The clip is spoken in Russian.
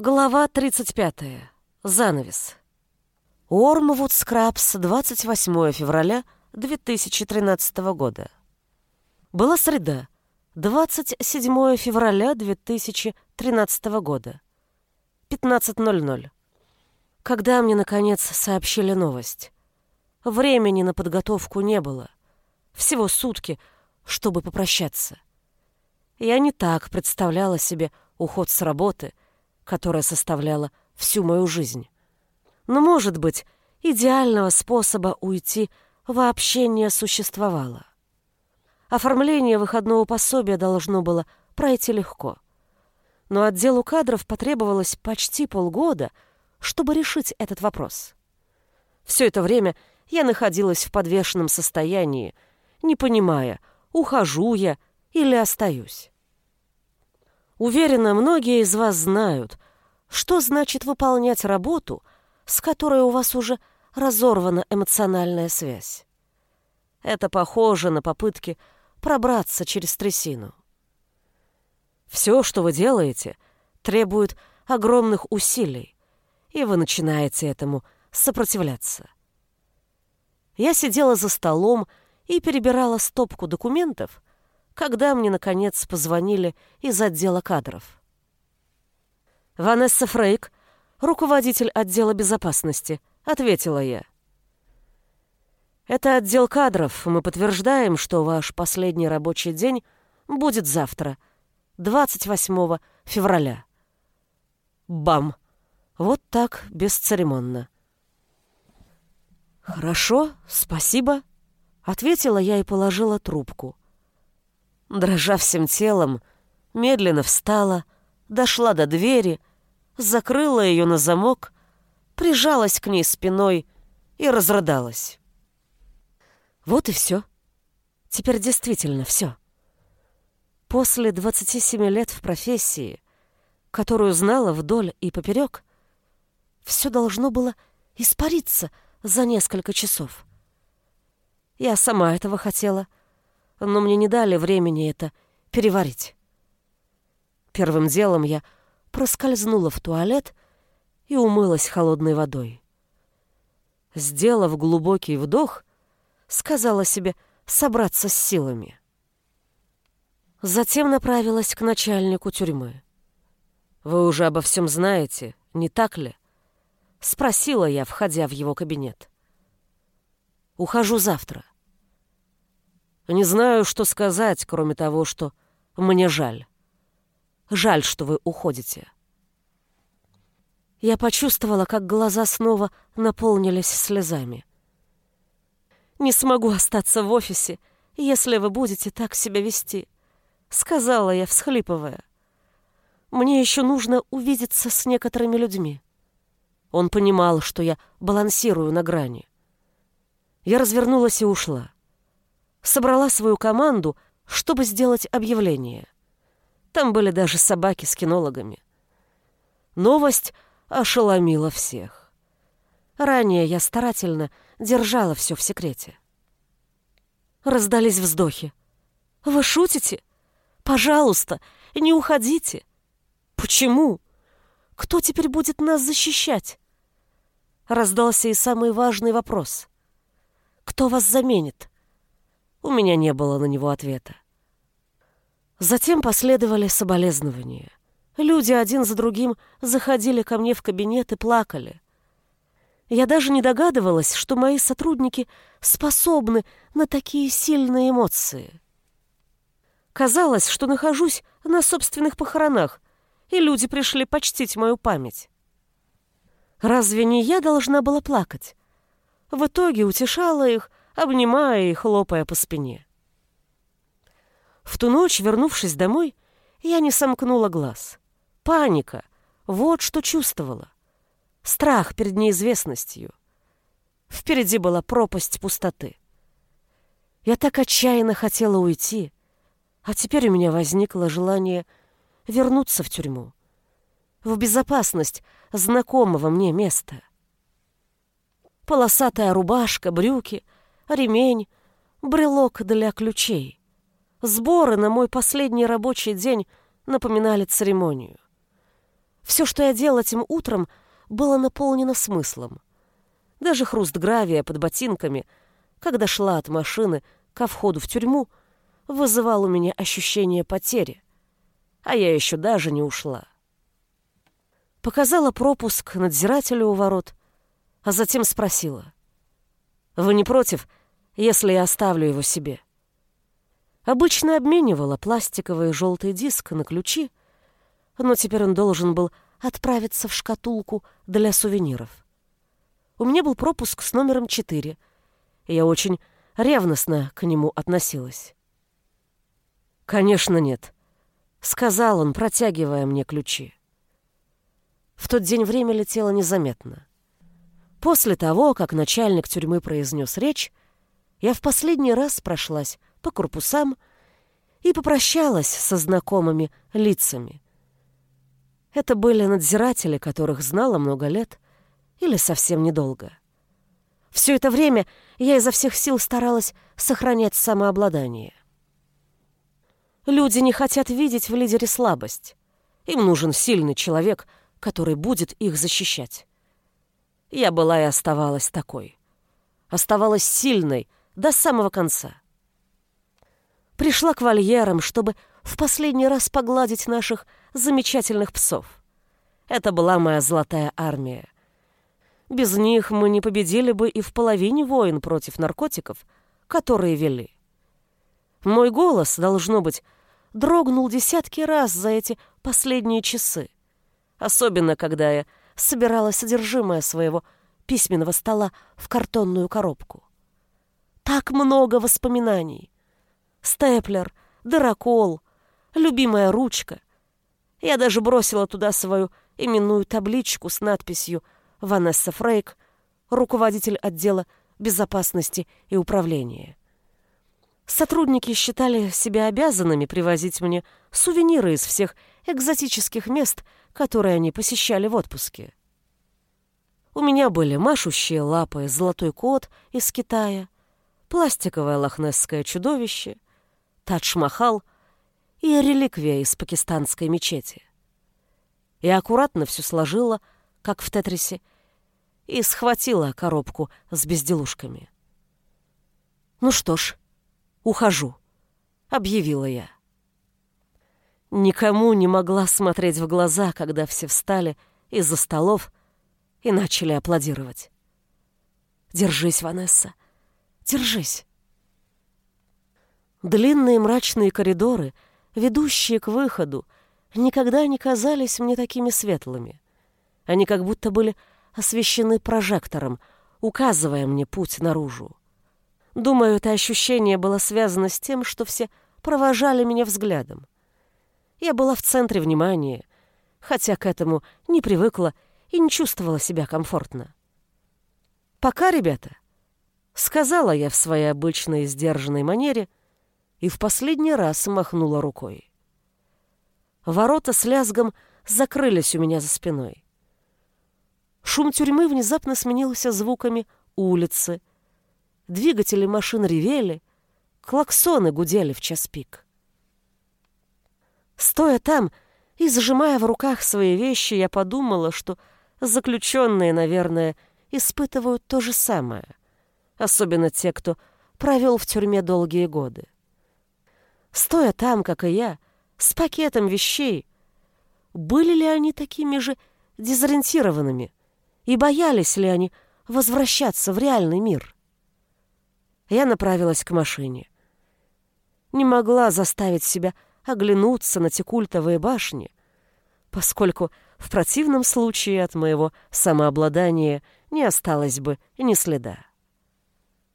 Глава 35. Занавес. Ормвуд Скрабс, 28 февраля 2013 года. Была среда, 27 февраля 2013 года. 15.00. Когда мне, наконец, сообщили новость. Времени на подготовку не было. Всего сутки, чтобы попрощаться. Я не так представляла себе уход с работы — которая составляла всю мою жизнь. Но, может быть, идеального способа уйти вообще не существовало. Оформление выходного пособия должно было пройти легко. Но отделу кадров потребовалось почти полгода, чтобы решить этот вопрос. Все это время я находилась в подвешенном состоянии, не понимая, ухожу я или остаюсь. Уверена, многие из вас знают, что значит выполнять работу, с которой у вас уже разорвана эмоциональная связь. Это похоже на попытки пробраться через трясину. Все, что вы делаете, требует огромных усилий, и вы начинаете этому сопротивляться. Я сидела за столом и перебирала стопку документов, когда мне, наконец, позвонили из отдела кадров. «Ванесса Фрейк, руководитель отдела безопасности», — ответила я. «Это отдел кадров. Мы подтверждаем, что ваш последний рабочий день будет завтра, 28 февраля». Бам! Вот так, бесцеремонно. «Хорошо, спасибо», — ответила я и положила трубку. Дрожа всем телом, медленно встала, дошла до двери, закрыла ее на замок, прижалась к ней спиной и разрыдалась. Вот и все. Теперь действительно все. После 27 лет в профессии, которую знала вдоль и поперек, все должно было испариться за несколько часов. Я сама этого хотела — но мне не дали времени это переварить. Первым делом я проскользнула в туалет и умылась холодной водой. Сделав глубокий вдох, сказала себе собраться с силами. Затем направилась к начальнику тюрьмы. «Вы уже обо всем знаете, не так ли?» — спросила я, входя в его кабинет. «Ухожу завтра. Не знаю, что сказать, кроме того, что мне жаль. Жаль, что вы уходите. Я почувствовала, как глаза снова наполнились слезами. «Не смогу остаться в офисе, если вы будете так себя вести», — сказала я, всхлипывая. «Мне еще нужно увидеться с некоторыми людьми». Он понимал, что я балансирую на грани. Я развернулась и ушла собрала свою команду, чтобы сделать объявление. Там были даже собаки с кинологами. Новость ошеломила всех. Ранее я старательно держала все в секрете. Раздались вздохи. «Вы шутите? Пожалуйста, не уходите!» «Почему? Кто теперь будет нас защищать?» Раздался и самый важный вопрос. «Кто вас заменит?» У меня не было на него ответа. Затем последовали соболезнования. Люди один за другим заходили ко мне в кабинет и плакали. Я даже не догадывалась, что мои сотрудники способны на такие сильные эмоции. Казалось, что нахожусь на собственных похоронах, и люди пришли почтить мою память. Разве не я должна была плакать? В итоге утешала их, обнимая и хлопая по спине. В ту ночь, вернувшись домой, я не сомкнула глаз. Паника — вот что чувствовала. Страх перед неизвестностью. Впереди была пропасть пустоты. Я так отчаянно хотела уйти, а теперь у меня возникло желание вернуться в тюрьму, в безопасность знакомого мне места. Полосатая рубашка, брюки — ремень, брелок для ключей. Сборы на мой последний рабочий день напоминали церемонию. Все, что я делал этим утром, было наполнено смыслом. Даже хруст гравия под ботинками, когда шла от машины ко входу в тюрьму, вызывал у меня ощущение потери. А я еще даже не ушла. Показала пропуск надзирателю у ворот, а затем спросила. «Вы не против, если я оставлю его себе?» Обычно обменивала пластиковый желтый диск на ключи, но теперь он должен был отправиться в шкатулку для сувениров. У меня был пропуск с номером 4, и я очень ревностно к нему относилась. «Конечно нет», — сказал он, протягивая мне ключи. В тот день время летело незаметно. После того, как начальник тюрьмы произнес речь, я в последний раз прошлась по корпусам и попрощалась со знакомыми лицами. Это были надзиратели, которых знала много лет или совсем недолго. Все это время я изо всех сил старалась сохранять самообладание. Люди не хотят видеть в лидере слабость. Им нужен сильный человек, который будет их защищать. Я была и оставалась такой. Оставалась сильной до самого конца. Пришла к вольерам, чтобы в последний раз погладить наших замечательных псов. Это была моя золотая армия. Без них мы не победили бы и в половине войн против наркотиков, которые вели. Мой голос, должно быть, дрогнул десятки раз за эти последние часы. Особенно, когда я собирала содержимое своего письменного стола в картонную коробку. Так много воспоминаний. Степлер, дырокол, любимая ручка. Я даже бросила туда свою именную табличку с надписью «Ванесса Фрейк, руководитель отдела безопасности и управления». Сотрудники считали себя обязанными привозить мне сувениры из всех экзотических мест, которые они посещали в отпуске. У меня были машущие лапы золотой кот из Китая, пластиковое лохнесское чудовище, Тадж-Махал и реликвия из пакистанской мечети. Я аккуратно все сложила, как в тетрисе, и схватила коробку с безделушками. «Ну что ж, ухожу», — объявила я. Никому не могла смотреть в глаза, когда все встали из-за столов и начали аплодировать. «Держись, Ванесса, держись!» Длинные мрачные коридоры, ведущие к выходу, никогда не казались мне такими светлыми. Они как будто были освещены прожектором, указывая мне путь наружу. Думаю, это ощущение было связано с тем, что все провожали меня взглядом. Я была в центре внимания, хотя к этому не привыкла и не чувствовала себя комфортно. «Пока, ребята», — сказала я в своей обычной сдержанной манере и в последний раз махнула рукой. Ворота с лязгом закрылись у меня за спиной. Шум тюрьмы внезапно сменился звуками улицы. Двигатели машин ревели, клаксоны гудели в час пик. Стоя там и зажимая в руках свои вещи, я подумала, что заключенные, наверное, испытывают то же самое. Особенно те, кто провел в тюрьме долгие годы. Стоя там, как и я, с пакетом вещей, были ли они такими же дезориентированными и боялись ли они возвращаться в реальный мир? Я направилась к машине. Не могла заставить себя оглянуться на те культовые башни, поскольку в противном случае от моего самообладания не осталось бы ни следа.